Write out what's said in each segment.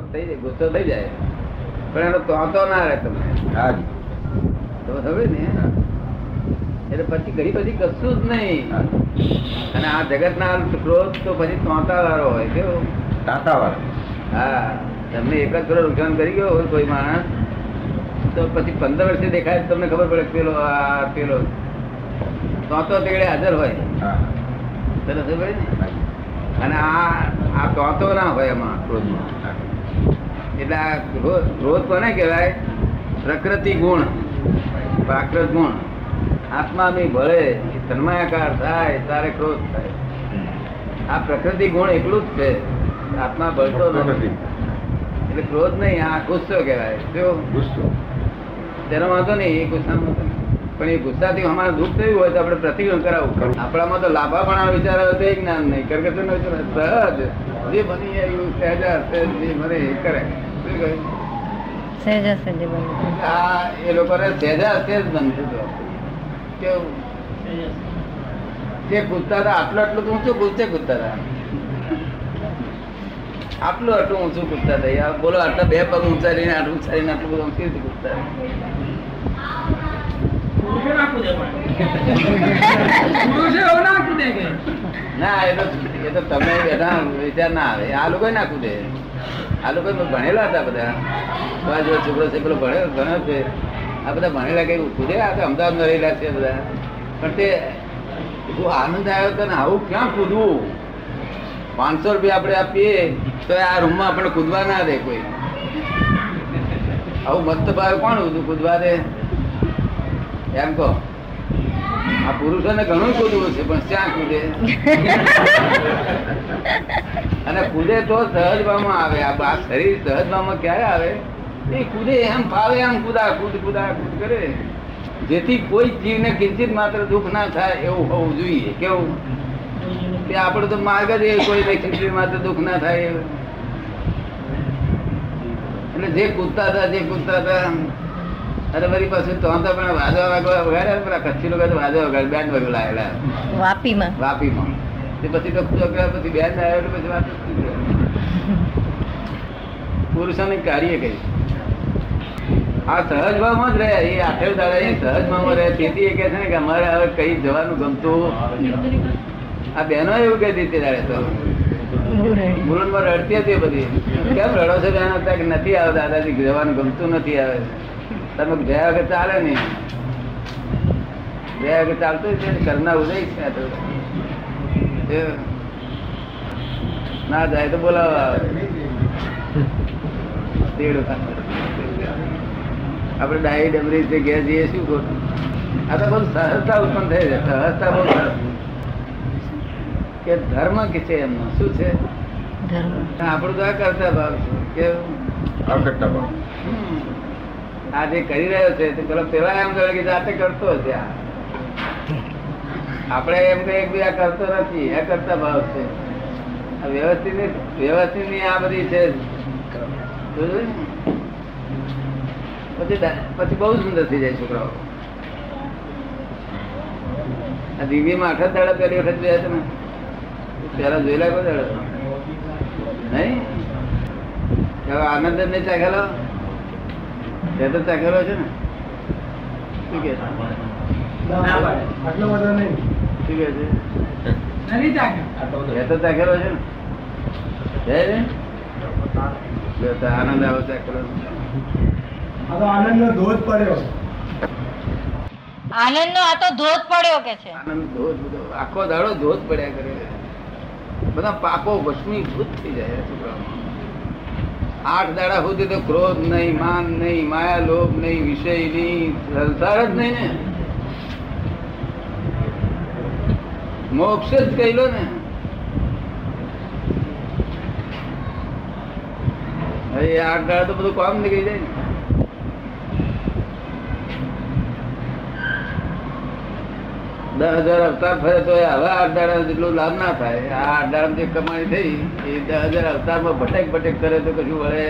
થઈ જાય ગુસ્સો થઈ જાય. પણ એનો તો ના રહે તમને. જી. ને એટલે પછી ઘડી પછી કશું જ નહીં. અને આ જગત ના ક્રોધ તો પછી તોતા વાળો હોય કેવો તાતાવાળા. હા તમને એક જ કરોડ નુકસાન કરી ગયો હોય કોઈ માણસ તો પછી પંદર વર્ષે દેખાય તમને ખબર પડે પેલો આ પેલો. તો તો તેડે હાજર હોય. હા. તને ખબર ને? અને આ આ તોતો ના હોય એમાં ક્રોધમાં. એટલે આ ક્રોધ કોને કહેવાય? પ્રકૃતિ ગુણ. પ્રાકૃત ગુણ. આત્મા ની ભળે તન્માયાકાર થાય તારે ક્રોધ થાય. આ પ્રકૃતિ ગુણ એટલું જ છે. આત્મા ભળતો નથી. એટલે ક્રોધ નહીં આ ગુસ્સો કહેવાય. જો ગુસ્સો. તેનો વાંધો નહીં એ ગુસ્સામાં પણ એ ગુસ્સાથી અમારે દુઃખ થયું હોય તો આપણે પ્રતિક્રમણ કરાવવું આપણામાં તો લાભા પણ વિચાર આવે તો એ જ્ઞાન નહીં. કરકસર સહજ. જે બની આવ્યું સહેજા સહેજ જે મને એ કરે? સહેજા સહેજે બની આ એ લોકોને સહેજા સહેજ હતું. કેવું જે કૂદતા હતા આટલું આટલું ઊંચું કૂદતે કૂદતા હતા. આટલું આટલું ઊંચું કૂદતા હતા. યાર બોલો આટલા બે પગ ઊંચા લઈને આટલું ઊંચા લઈને આટલું બધું કેવી રીતે કૂદતા પુરુષે ના કૂદે પણ. પુરુષે ના કૂદે કે. ના એ તો એ તો તમે બેઠા વિચાર ના આવે. આ લોકો ના કૂદે આ લોકો ભણેલા હતા બધા. છોકરો છે પેલો ભણેલો ભણ્યો છે. આ બધા ભણેલા કઈ કૂદે આ તો અમદાવાદમાં રહેલા છે બધા. પણ તે આનંદ આવ્યો હતો ને આવું ક્યાં કૂદવું પાંચસો રૂપિયા આપણે આપીએ તો આ રૂમમાં આપણે કૂદવા ના દે કોઈ. આવું મસ્ત ભાવ કોણ કૂદવા દે? એમ કહો. આ પુરુષોને ઘણું કૂદવું છે, પણ ક્યાં કૂદે અને કૂદે તો સહજ ભાવમાં આવે. આ બા શરીર સહજ ભાવમાં ક્યારે આવે? એ કૂદે એમ ફાવે, એમ કૂદા કૂદ કૂદા કૂદ કરે. જેથી કોઈ જીવને કિંચિત માત્ર દુઃખ ના થાય એવું હોવું જોઈએ. કેવું? કે આપણો તો માર્ગ જ એ કોઈ કિંચિત માત્ર દુઃખ ના થાય. એટલે જે કૂદતા હતા, જે કૂદતા હતા અરે વળી પાછું તો તો પણ વાજવા વગાડ્યા પેલા કચ્છી લોકો તો વાજવા બેન્ડ વગર વાપીમાં? વાપીમાં. તે પછી તો પછી બેન આવ્યો એટલે પછી વાત જ થઈ. ગઈ. પુરુષોને કાર્ય કરી આ સહજ ભાવમાં જ રહે એ આઠેવ દાડા એ સહજ ભાવમાં રહે. તેથી એ કહે છે ને કે અમારે હવે કઈ જવાનું ગમતું આ બહેનો એવું કહી દીધી દાડે તો. મુરણમાં રડતી હતી બધી. કેમ રડો છો હતા કે નથી આવે દાદાજી જવાનું ગમતું નથી આવે તમે ગયા વગર ચાલે નહીં ગયા વગર ચાલતું જ છે ને કરના ઉદય છે આ તો. ના જાય તો બોલાવા. આપણે ડાઈ ડબરી છે ઘેર જઈએ શું ખોટું આ તો બહુ સહજતા ઉત્પન્ન થઈ છે સહજતા બહુ સરસ. કે ધર્મ કે છે એમનો? શું છે? આપણું તો આ કરતા ભાવ છે. કે આ કરતા ભાવ. આ જે કરી રહ્યો છે, તે પેલો પેલા એમ કરે કે જાતે કરતો આ. આપણે એમ કહીએ કે આ કરતો નથી, આ કરતા ભાવ છે. વ્યવસ્થિત વ્યવસ્થિત આ બધી છે. પછી પછી બહુ સુંદર થઈ જાય છોકરાઓ. આ દિવ્યમાં આઠ દાડા પહેલી વખત જોયા ને પેલા જોયેલા કોઈ દાડા? નહીં? આનંદ નહીં ચાખેલો તે તો ચાખેલો છે? ને શું કે છે? શું કે. એ તો છે ને? આનંદ આવો ચાખેલો આનંદ નો ધોધ પડ્યો. આનંદ નો આ તો ધોધ પડ્યો કે છે? આનંદ ધોધ બધો. આખો દાડો ધોધ પડ્યા કરે. બધા પાપો ભસ્મીભૂત થઈ જાય છોકરાઓમાં. આઠ દાડા સુધી તો ક્રોધ નહીં, માન નહીં, માયા, લોભ નહીં, વિષય નહીં, સંસાર જ નહીં ને. મોક્ષ જ કહી લો ને આઠ દાડા તો બધું કામ નીકળી જાય ને. દસ હજાર અવતાર ફરે તો હવે આઠ દાડા જેટલો લાભ ના થાય. આ આઠ જે કમાણી થઈ એ દસ હજાર અવતારમાં ભટેક ભટેક કરે તો કશું વળે.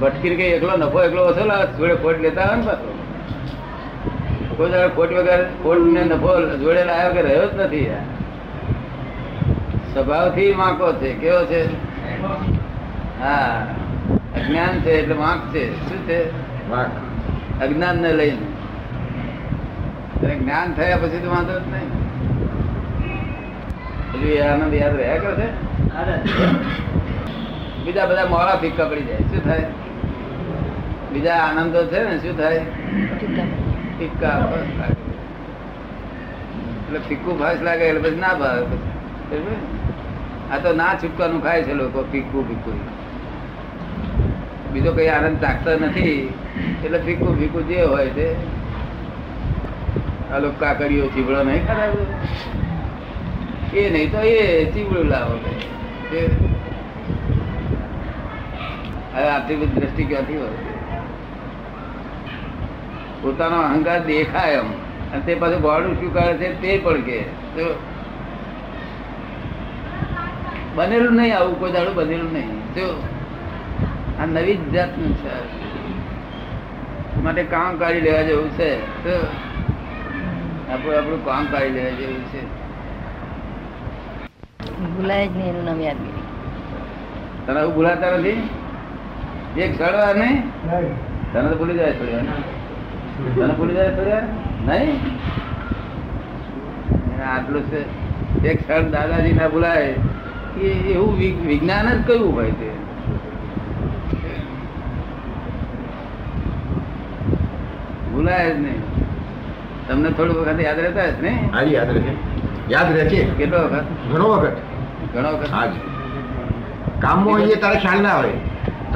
ભટકી કઈ એકલો નફો એકલો વસેલો જોડે ખોટ લેતા હોય ને પાછો. કોઈ દાડો ખોટ વગર ખોટ ને નફો જોડે લાવ્યો કે રહ્યો જ નથી સ્વભાવથી માકો છે કેવો છે? હા અજ્ઞાન છે એટલે વાંક છે. શું છે? વાંક. અજ્ઞાન ને લઈને. અને જ્ઞાન થયા પછી તો વાંધો જ નહીં. હજુ એ આનંદ યાદ રહ્યા કરે છે બીજા બધા મોડા ફીક પડી જાય શું થાય? બીજા આનંદો છે ને શું થાય? ફિક્કા બસ લાગે. એટલે ફીક્કું ફાસ લાગે એટલે પછી ના ભાવે આ તો ના છૂટકાનું ખાય છે લોકો ફીક્કું ફિક્કું બીજો કઈ આનંદ તાકતો નથી એટલે ફીક્કું ફિક્કું જે હોય તે આ કાકડીઓ ચીબડો નહીં ખરાબ એ નહીં તો એ ચીબડું લાવો હવે આટલી બધી દ્રષ્ટિ ક્યાંથી હોય? પોતાનો અહંકાર દેખાય એમ. અને તે પાછું ગોળું શું કરે છે તે પણ કે. બનેલું નહીં, આવું કોઈ દાડું બનેલું નહીં. જો આ નવી જ જાતનું છે. માટે કામ કાઢી લેવા જેવું છે. તો આપણું આપણું કામ કાઢી લેવા જેવું છે. ભૂલાય જ નહીં એનું નામ યાદગીરી તને આવું ભૂલાતા નથી? એક ક્ષણ નહીં? નહીં. તને તો ભૂલી જાય થોડી વાર. તને ભૂલી જાય થોડી વાર? નહીં? આટલું છે. એક ક્ષણ દાદાજી ના ભૂલાય. એ એવું વિજ્ઞાન જ કયું હોય તે? ભૂલાય જ નહીં. તમને થોડું વખત યાદ રહેતા હશે ને? હા યાદ રહે યાદ રહે છે કેટલો વખત? ઘણો વખત. ઘણો વખત? હા કામમાં હોઈએ તારે ખ્યાલ ના આવે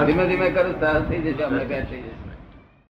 ધીમે ધીમે કરું તાર થઈ જશે અમને કહે થઈ જશે.